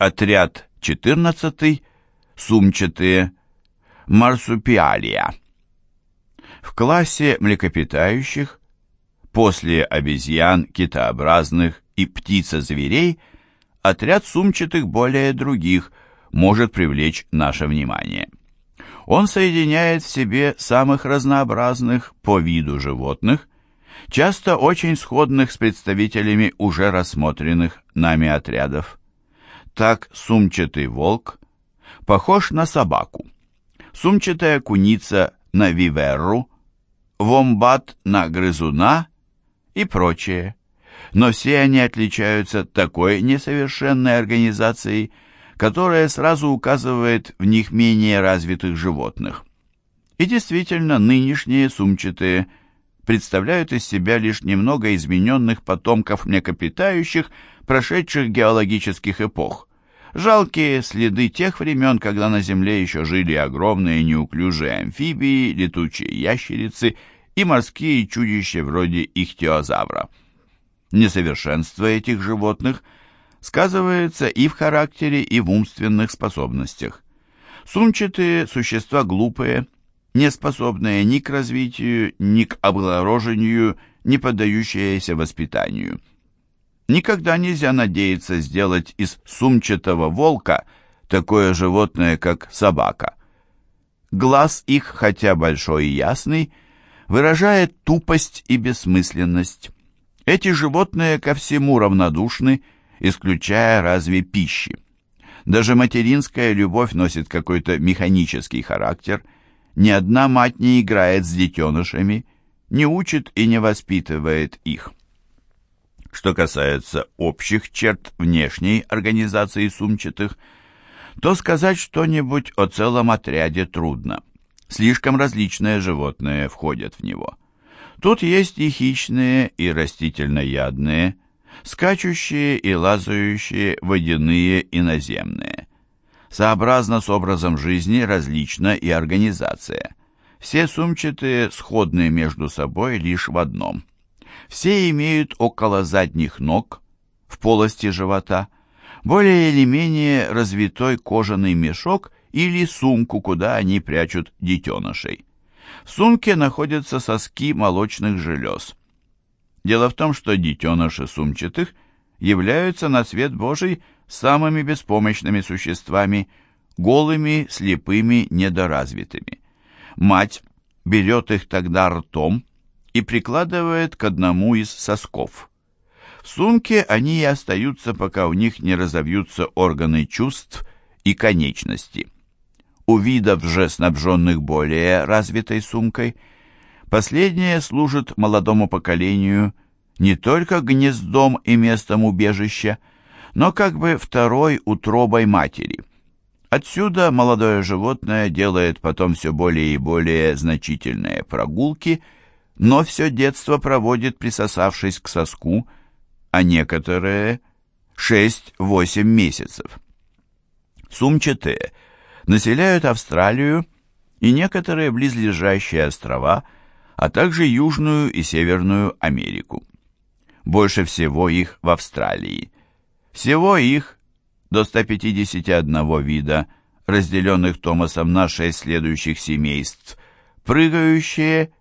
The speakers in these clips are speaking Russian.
Отряд 14. Сумчатые. Марсупиалия. В классе млекопитающих после обезьян, китообразных и птица-зверей отряд сумчатых более других может привлечь наше внимание. Он соединяет в себе самых разнообразных по виду животных, часто очень сходных с представителями уже рассмотренных нами отрядов. Так сумчатый волк похож на собаку, сумчатая куница на виверру, вомбат на грызуна и прочее. Но все они отличаются такой несовершенной организацией, которая сразу указывает в них менее развитых животных. И действительно, нынешние сумчатые представляют из себя лишь немного измененных потомков млекопитающих, прошедших геологических эпох. Жалкие следы тех времен, когда на Земле еще жили огромные неуклюжие амфибии, летучие ящерицы и морские чудища вроде ихтиозавра. Несовершенство этих животных – сказывается и в характере, и в умственных способностях. Сумчатые существа глупые, не способные ни к развитию, ни к облагорожению, не поддающиеся воспитанию. Никогда нельзя надеяться сделать из сумчатого волка такое животное, как собака. Глаз их, хотя большой и ясный, выражает тупость и бессмысленность. Эти животные ко всему равнодушны, исключая разве пищи. Даже материнская любовь носит какой-то механический характер. Ни одна мать не играет с детенышами, не учит и не воспитывает их. Что касается общих черт внешней организации сумчатых, то сказать что-нибудь о целом отряде трудно. Слишком различные животные входят в него. Тут есть и хищные, и растительноядные, скачущие и лазающие водяные и наземные. Сообразно с образом жизни различна и организация. Все сумчатые сходны между собой лишь в одном. Все имеют около задних ног, в полости живота, более или менее развитой кожаный мешок или сумку, куда они прячут детенышей. В сумке находятся соски молочных желез – Дело в том, что детеныши сумчатых являются на свет Божий самыми беспомощными существами, голыми, слепыми, недоразвитыми. Мать берет их тогда ртом и прикладывает к одному из сосков. В сумке они и остаются, пока у них не разовьются органы чувств и конечности. У видов же, снабженных более развитой сумкой – Последнее служит молодому поколению не только гнездом и местом убежища, но как бы второй утробой матери. Отсюда молодое животное делает потом все более и более значительные прогулки, но все детство проводит, присосавшись к соску, а некоторые 6-8 месяцев. Сумчатые населяют Австралию и некоторые близлежащие острова – а также Южную и Северную Америку. Больше всего их в Австралии. Всего их до 151 вида, разделенных Томасом на шесть следующих семейств. Прыгающие,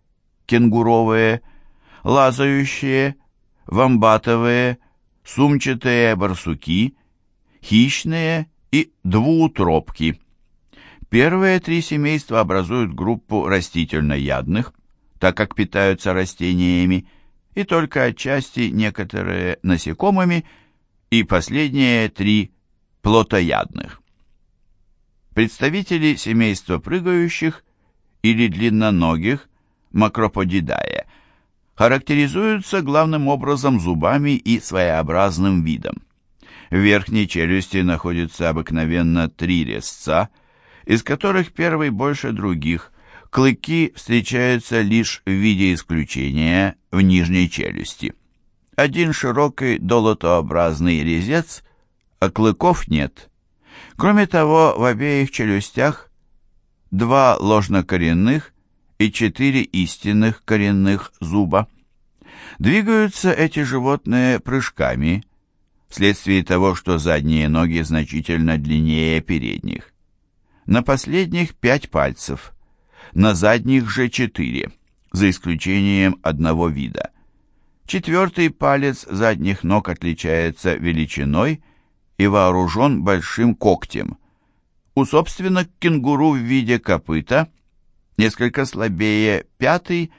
кенгуровые, лазающие, вамбатовые, сумчатые барсуки, хищные и двуутробки. Первые три семейства образуют группу растительноядных, так как питаются растениями, и только отчасти некоторые насекомыми, и последние три плотоядных. Представители семейства прыгающих или длинноногих макроподидая характеризуются главным образом зубами и своеобразным видом. В верхней челюсти находится обыкновенно три резца, из которых первый больше других – Клыки встречаются лишь в виде исключения в нижней челюсти. Один широкий долотообразный резец, а клыков нет. Кроме того, в обеих челюстях два ложнокоренных и четыре истинных коренных зуба. Двигаются эти животные прыжками, вследствие того, что задние ноги значительно длиннее передних. На последних пять пальцев, на задних же четыре, за исключением одного вида. Четвертый палец задних ног отличается величиной и вооружен большим когтем. У собственно кенгуру в виде копыта несколько слабее пятый,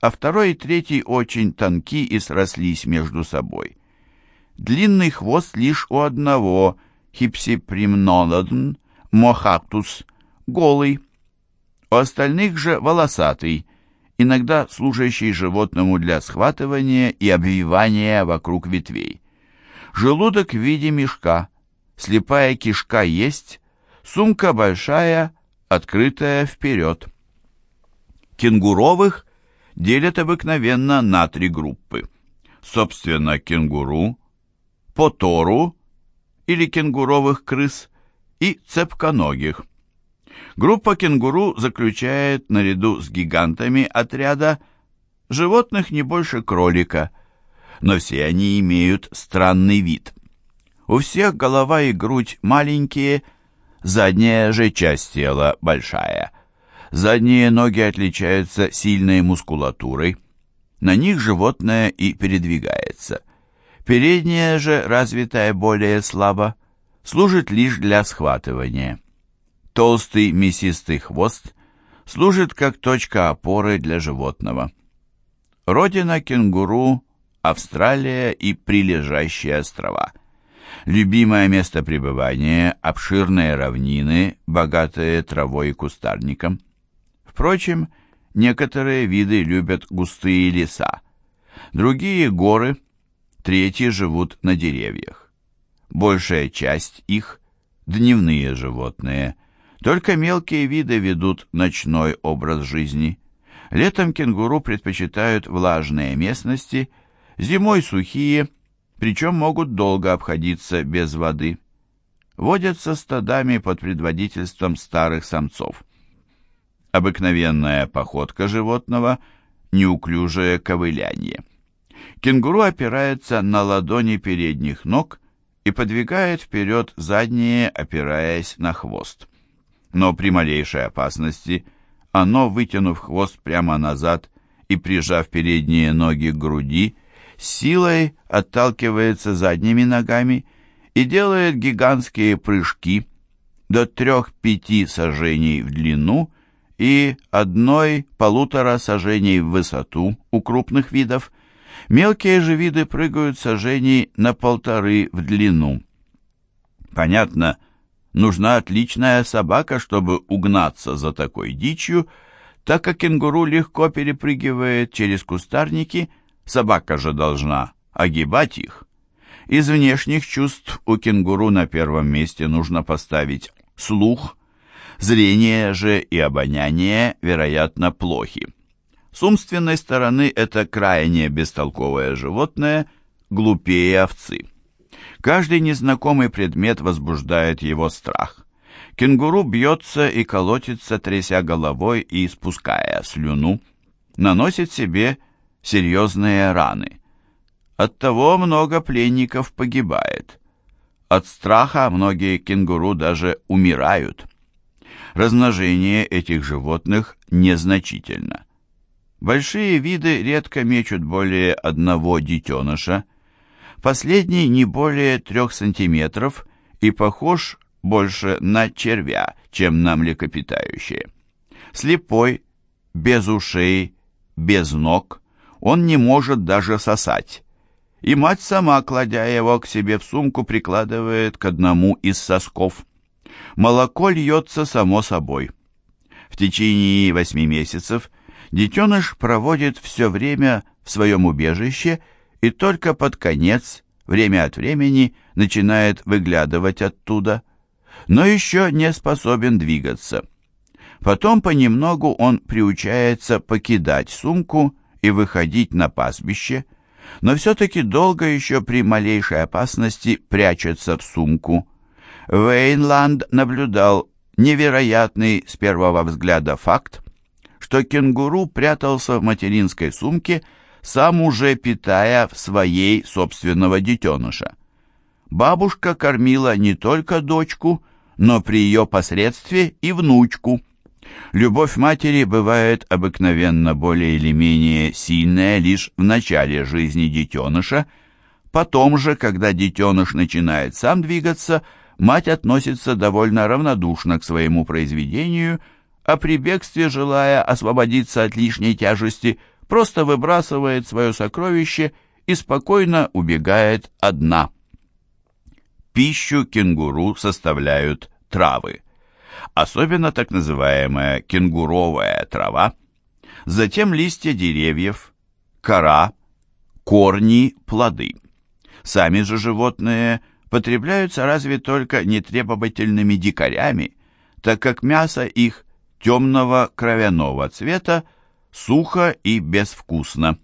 а второй и третий очень тонки и срослись между собой. Длинный хвост лишь у одного хипсипримнодон, мохактус, голый. У остальных же волосатый, иногда служащий животному для схватывания и обвивания вокруг ветвей. Желудок в виде мешка, слепая кишка есть, сумка большая, открытая вперед. Кенгуровых делят обыкновенно на три группы. Собственно, кенгуру, потору или кенгуровых крыс и цепконогих. Группа кенгуру заключает наряду с гигантами отряда животных не больше кролика, но все они имеют странный вид. У всех голова и грудь маленькие, задняя же часть тела большая. Задние ноги отличаются сильной мускулатурой, на них животное и передвигается. Передняя же, развитая более слабо, служит лишь для схватывания. Толстый мясистый хвост служит как точка опоры для животного. Родина кенгуру – Австралия и прилежащие острова. Любимое место пребывания – обширные равнины, богатые травой и кустарником. Впрочем, некоторые виды любят густые леса, другие – горы, третьи живут на деревьях. Большая часть их – дневные животные – только мелкие виды ведут ночной образ жизни. Летом кенгуру предпочитают влажные местности, зимой сухие, причем могут долго обходиться без воды. Водятся стадами под предводительством старых самцов. Обыкновенная походка животного – неуклюжее ковыляние. Кенгуру опирается на ладони передних ног и подвигает вперед задние, опираясь на хвост но при малейшей опасности оно, вытянув хвост прямо назад и прижав передние ноги к груди, силой отталкивается задними ногами и делает гигантские прыжки до трех-пяти сажений в длину и одной-полутора сажений в высоту у крупных видов. Мелкие же виды прыгают сажений на полторы в длину. Понятно, Нужна отличная собака, чтобы угнаться за такой дичью, так как кенгуру легко перепрыгивает через кустарники, собака же должна огибать их. Из внешних чувств у кенгуру на первом месте нужно поставить слух, зрение же и обоняние, вероятно, плохи. С умственной стороны это крайне бестолковое животное, глупее овцы. Каждый незнакомый предмет возбуждает его страх. Кенгуру бьется и колотится, тряся головой и испуская слюну. Наносит себе серьезные раны. Оттого много пленников погибает. От страха многие кенгуру даже умирают. Размножение этих животных незначительно. Большие виды редко мечут более одного детеныша, Последний не более трех сантиметров и похож больше на червя, чем на млекопитающее. Слепой, без ушей, без ног, он не может даже сосать. И мать сама, кладя его к себе в сумку, прикладывает к одному из сосков. Молоко льется само собой. В течение восьми месяцев детеныш проводит все время в своем убежище и только под конец, время от времени, начинает выглядывать оттуда, но еще не способен двигаться. Потом понемногу он приучается покидать сумку и выходить на пастбище, но все-таки долго еще при малейшей опасности прячется в сумку. Вейнланд наблюдал невероятный с первого взгляда факт, что кенгуру прятался в материнской сумке, сам уже питая в своей собственного детеныша. бабушка кормила не только дочку, но при ее посредстве и внучку. Любовь матери бывает обыкновенно более или менее сильная лишь в начале жизни детеныша, потом же, когда детеныш начинает сам двигаться, мать относится довольно равнодушно к своему произведению, а при бегстве, желая освободиться от лишней тяжести, просто выбрасывает свое сокровище и спокойно убегает одна. Пищу кенгуру составляют травы, особенно так называемая кенгуровая трава, затем листья деревьев, кора, корни, плоды. Сами же животные потребляются разве только нетребовательными дикарями, так как мясо их темного кровяного цвета сухо и безвкусно.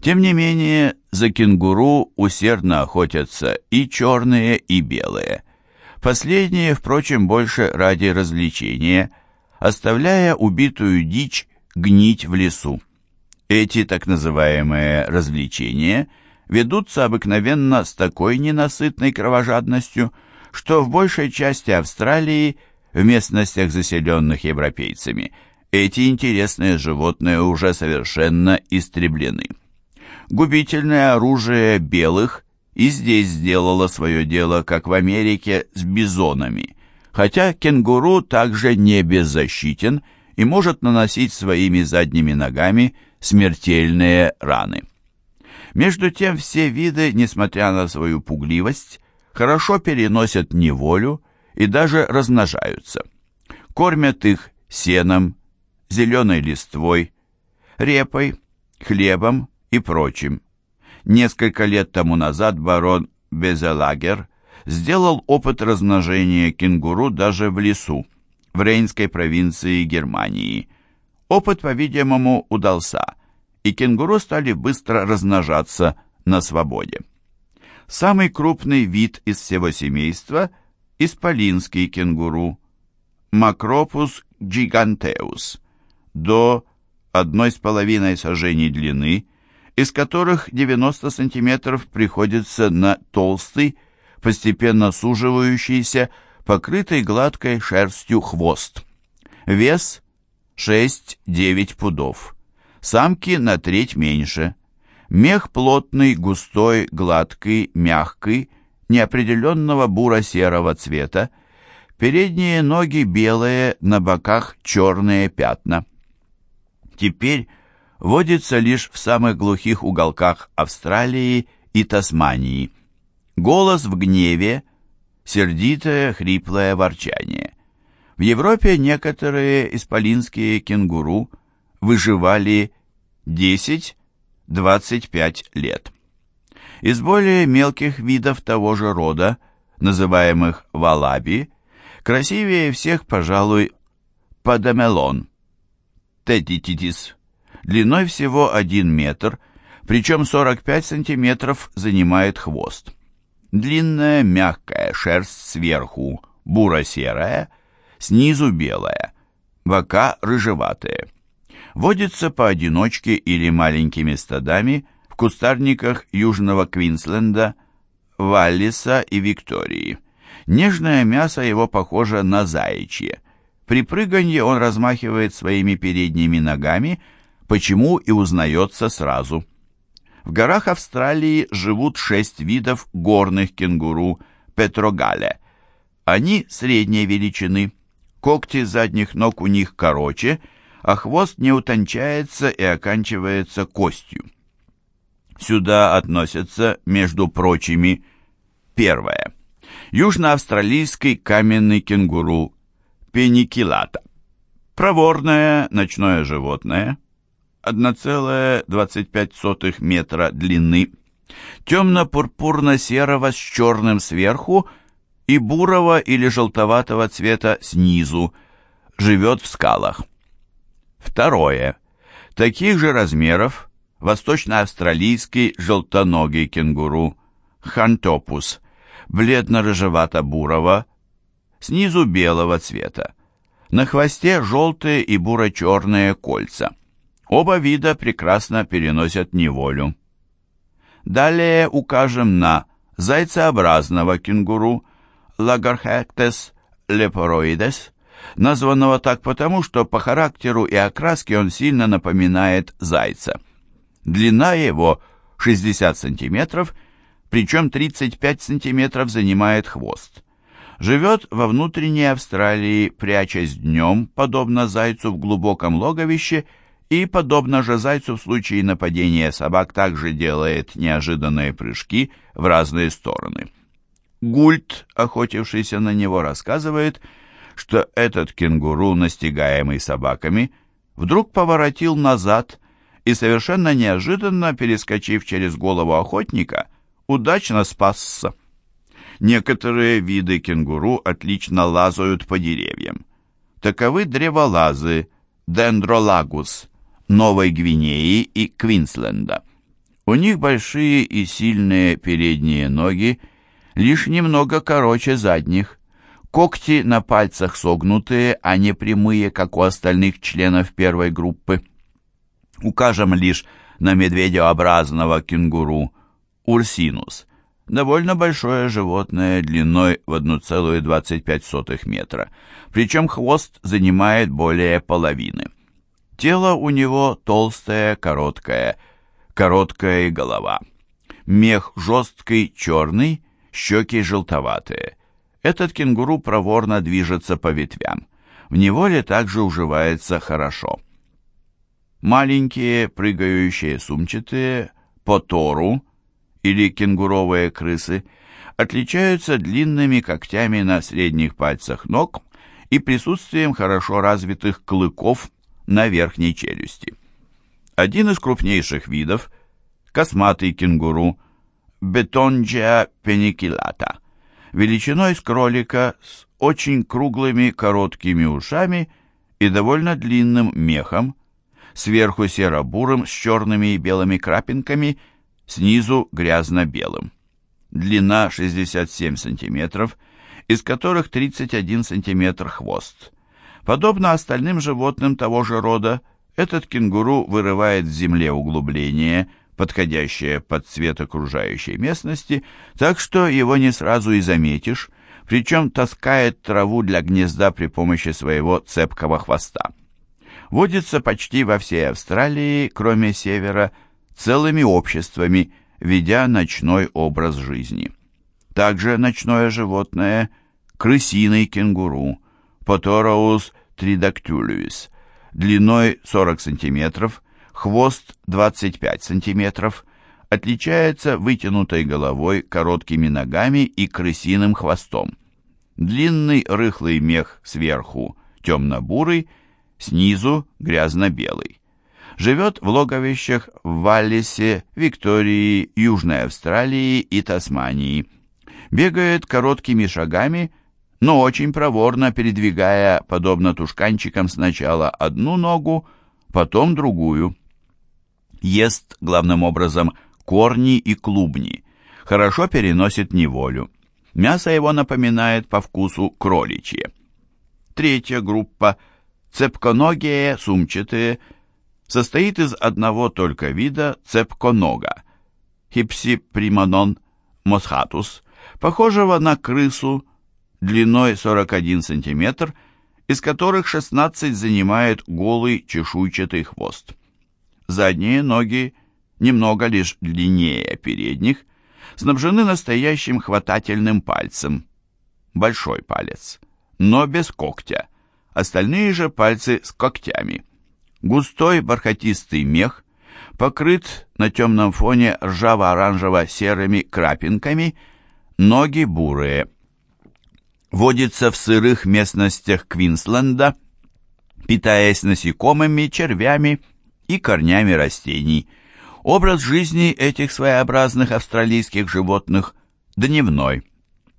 Тем не менее, за кенгуру усердно охотятся и черные, и белые. Последние, впрочем, больше ради развлечения, оставляя убитую дичь гнить в лесу. Эти так называемые развлечения ведутся обыкновенно с такой ненасытной кровожадностью, что в большей части Австралии, в местностях, заселенных европейцами, эти интересные животные уже совершенно истреблены. Губительное оружие белых и здесь сделало свое дело, как в Америке с бизонами, хотя кенгуру также не беззащитен и может наносить своими задними ногами смертельные раны. Между тем все виды, несмотря на свою пугливость, хорошо переносят неволю и даже размножаются. Кормят их сеном, зеленой листвой, репой, хлебом и прочим. Несколько лет тому назад барон Безелагер сделал опыт размножения кенгуру даже в лесу, в Рейнской провинции Германии. Опыт, по-видимому, удался, и кенгуру стали быстро размножаться на свободе. Самый крупный вид из всего семейства – исполинский кенгуру, Макропус гигантеус, до 1,5 сажений длины, из которых 90 сантиметров приходится на толстый, постепенно суживающийся, покрытый гладкой шерстью хвост. Вес 6-9 пудов. Самки на треть меньше. Мех плотный, густой, гладкий, мягкий, неопределенного буро-серого цвета. Передние ноги белые, на боках черные пятна. Теперь водится лишь в самых глухих уголках Австралии и Тасмании. Голос в гневе, сердитое хриплое ворчание. В Европе некоторые исполинские кенгуру выживали 10-25 лет. Из более мелких видов того же рода, называемых валаби, красивее всех, пожалуй, падамелон, тетититис, длиной всего 1 метр, причем 45 сантиметров занимает хвост. Длинная мягкая шерсть сверху буро-серая, снизу белая, бока рыжеватые. Водится поодиночке или маленькими стадами в кустарниках Южного Квинсленда, Валлиса и Виктории. Нежное мясо его похоже на заячье. При прыганье он размахивает своими передними ногами – почему и узнается сразу. В горах Австралии живут шесть видов горных кенгуру Петрогале. Они средней величины, когти задних ног у них короче, а хвост не утончается и оканчивается костью. Сюда относятся, между прочими, первое. Южноавстралийский каменный кенгуру пеникилата. Проворное ночное животное, 1,25 метра длины, темно-пурпурно-серого с черным сверху и бурого или желтоватого цвета снизу, живет в скалах. Второе. Таких же размеров восточно-австралийский желтоногий кенгуру хантопус, бледно-рыжевато-бурого, снизу белого цвета. На хвосте желтые и буро-черные кольца. Оба вида прекрасно переносят неволю. Далее укажем на зайцеобразного кенгуру Лагархектес лепороидес, названного так потому, что по характеру и окраске он сильно напоминает зайца. Длина его 60 сантиметров, причем 35 сантиметров занимает хвост. Живет во внутренней Австралии, прячась днем, подобно зайцу в глубоком логовище, и, подобно же зайцу в случае нападения собак, также делает неожиданные прыжки в разные стороны. Гульт, охотившийся на него, рассказывает, что этот кенгуру, настигаемый собаками, вдруг поворотил назад и, совершенно неожиданно, перескочив через голову охотника, удачно спасся. Некоторые виды кенгуру отлично лазают по деревьям. Таковы древолазы, дендролагус, Новой Гвинеи и Квинсленда. У них большие и сильные передние ноги, лишь немного короче задних. Когти на пальцах согнутые, а не прямые, как у остальных членов первой группы. Укажем лишь на медведеобразного кенгуру Урсинус, довольно большое животное длиной в 1,25 метра, причем хвост занимает более половины. Тело у него толстое, короткое, короткая голова. Мех жесткий, черный, щеки желтоватые. Этот кенгуру проворно движется по ветвям. В неволе также уживается хорошо. Маленькие, прыгающие сумчатые, потору или кенгуровые крысы отличаются длинными когтями на средних пальцах ног и присутствием хорошо развитых клыков на верхней челюсти. Один из крупнейших видов – косматый кенгуру Бетонджия пеникилата, величиной с кролика с очень круглыми короткими ушами и довольно длинным мехом, сверху серо-бурым с черными и белыми крапинками, снизу грязно-белым. Длина 67 см, из которых 31 см хвост. Подобно остальным животным того же рода, этот кенгуру вырывает в земле углубление, подходящее под цвет окружающей местности, так что его не сразу и заметишь, причем таскает траву для гнезда при помощи своего цепкого хвоста. Водится почти во всей Австралии, кроме севера, целыми обществами, ведя ночной образ жизни. Также ночное животное – крысиный кенгуру – Потороус тридактюлюис, длиной 40 см, хвост 25 см, отличается вытянутой головой, короткими ногами и крысиным хвостом. Длинный рыхлый мех сверху темно-бурый, снизу грязно-белый. Живет в логовищах в Валлисе, Виктории, Южной Австралии и Тасмании. Бегает короткими шагами – но очень проворно передвигая, подобно тушканчикам, сначала одну ногу, потом другую. Ест, главным образом, корни и клубни. Хорошо переносит неволю. Мясо его напоминает по вкусу кроличье. Третья группа, цепконогие, сумчатые, состоит из одного только вида цепконога, хипсиприманон мосхатус, похожего на крысу, длиной 41 см, из которых 16 занимает голый чешуйчатый хвост. Задние ноги, немного лишь длиннее передних, снабжены настоящим хватательным пальцем, большой палец, но без когтя, остальные же пальцы с когтями. Густой бархатистый мех покрыт на темном фоне ржаво-оранжево-серыми крапинками, ноги бурые – водится в сырых местностях Квинсленда, питаясь насекомыми, червями и корнями растений. Образ жизни этих своеобразных австралийских животных дневной –